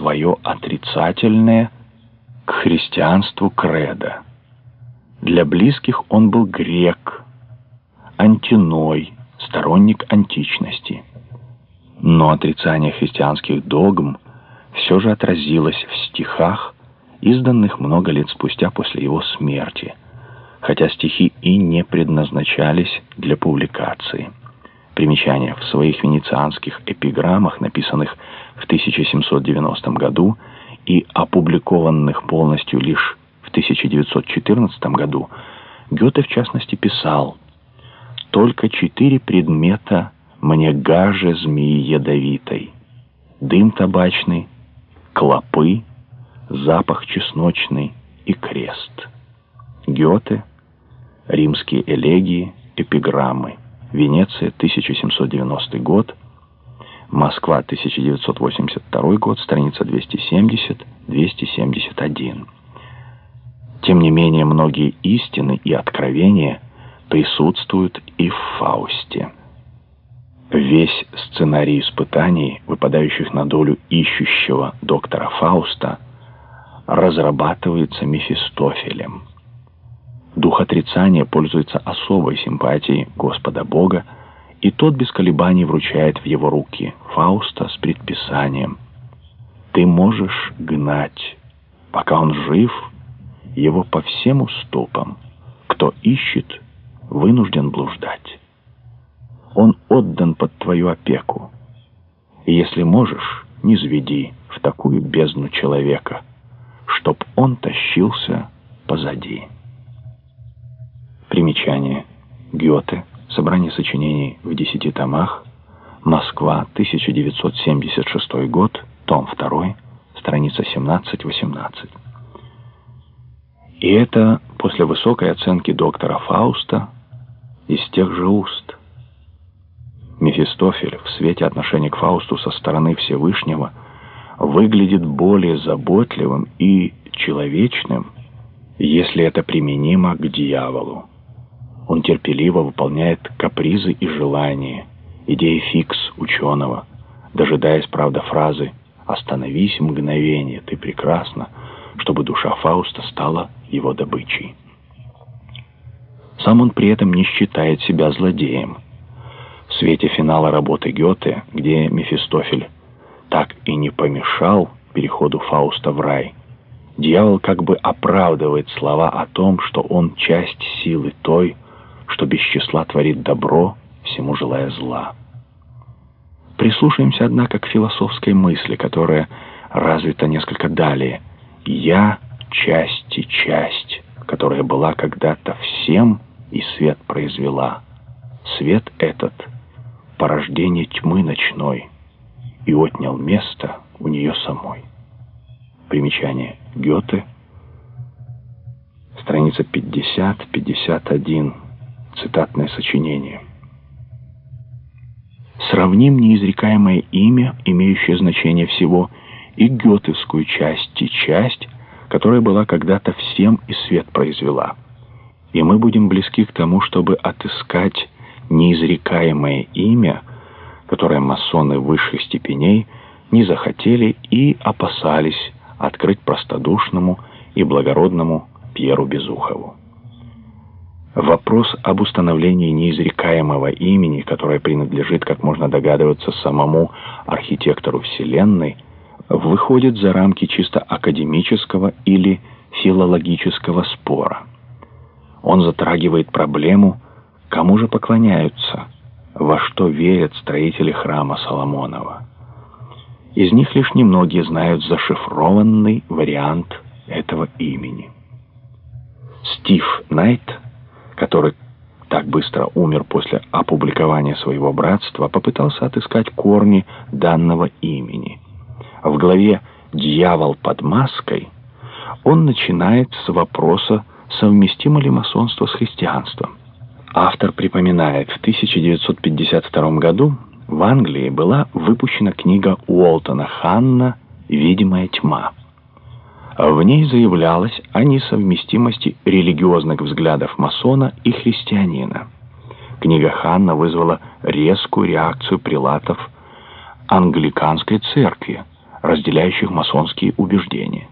свое отрицательное к христианству кредо. Для близких он был грек, антиной, сторонник античности. Но отрицание христианских догм все же отразилось в стихах, изданных много лет спустя после его смерти, хотя стихи и не предназначались для публикации. Примечание. В своих венецианских эпиграммах, написанных в 1790 году и опубликованных полностью лишь в 1914 году, Гёте в частности писал «Только четыре предмета мне гаже змеи ядовитой. Дым табачный, клопы, запах чесночный и крест». Гёте, римские элегии, эпиграммы. Венеция, 1790 год. Москва, 1982 год, страница 270-271. Тем не менее, многие истины и откровения присутствуют и в Фаусте. Весь сценарий испытаний, выпадающих на долю ищущего доктора Фауста, разрабатывается Мефистофелем. Дух отрицания пользуется особой симпатией Господа Бога, и тот без колебаний вручает в его руки Фауста с предписанием. «Ты можешь гнать, пока он жив, его по всем уступам. Кто ищет, вынужден блуждать. Он отдан под твою опеку. И если можешь, не заведи в такую бездну человека, чтоб он тащился позади». Примечание. Гёте. Собрание сочинений в десяти томах. Москва, 1976 год. Том 2. Страница 17-18. И это после высокой оценки доктора Фауста из тех же уст. Мефистофель в свете отношения к Фаусту со стороны Всевышнего выглядит более заботливым и человечным, если это применимо к дьяволу. Он терпеливо выполняет капризы и желания, идеи фикс ученого, дожидаясь, правда, фразы «Остановись мгновение, ты прекрасна», чтобы душа Фауста стала его добычей. Сам он при этом не считает себя злодеем. В свете финала работы Гёте, где Мефистофель так и не помешал переходу Фауста в рай, дьявол как бы оправдывает слова о том, что он часть силы той, что без числа творит добро, всему желая зла. Прислушаемся, однако, к философской мысли, которая развита несколько далее. «Я — часть и часть, которая была когда-то всем и свет произвела. Свет этот — порождение тьмы ночной и отнял место у нее самой». Примечание. Гёте, страница 50-51 цитатное сочинение. Сравним неизрекаемое имя, имеющее значение всего, и гетовскую часть, и часть, которая была когда-то всем и свет произвела. И мы будем близки к тому, чтобы отыскать неизрекаемое имя, которое масоны высших степеней не захотели и опасались открыть простодушному и благородному Пьеру Безухову. Вопрос об установлении неизрекаемого имени, которое принадлежит, как можно догадываться, самому архитектору Вселенной, выходит за рамки чисто академического или филологического спора. Он затрагивает проблему, кому же поклоняются, во что верят строители храма Соломонова. Из них лишь немногие знают зашифрованный вариант этого имени. Стив Найт – который так быстро умер после опубликования своего братства, попытался отыскать корни данного имени. В главе «Дьявол под маской» он начинает с вопроса, совместимо ли масонство с христианством. Автор припоминает, в 1952 году в Англии была выпущена книга Уолтона Ханна «Видимая тьма». В ней заявлялось о несовместимости религиозных взглядов масона и христианина. Книга Ханна вызвала резкую реакцию прилатов англиканской церкви, разделяющих масонские убеждения.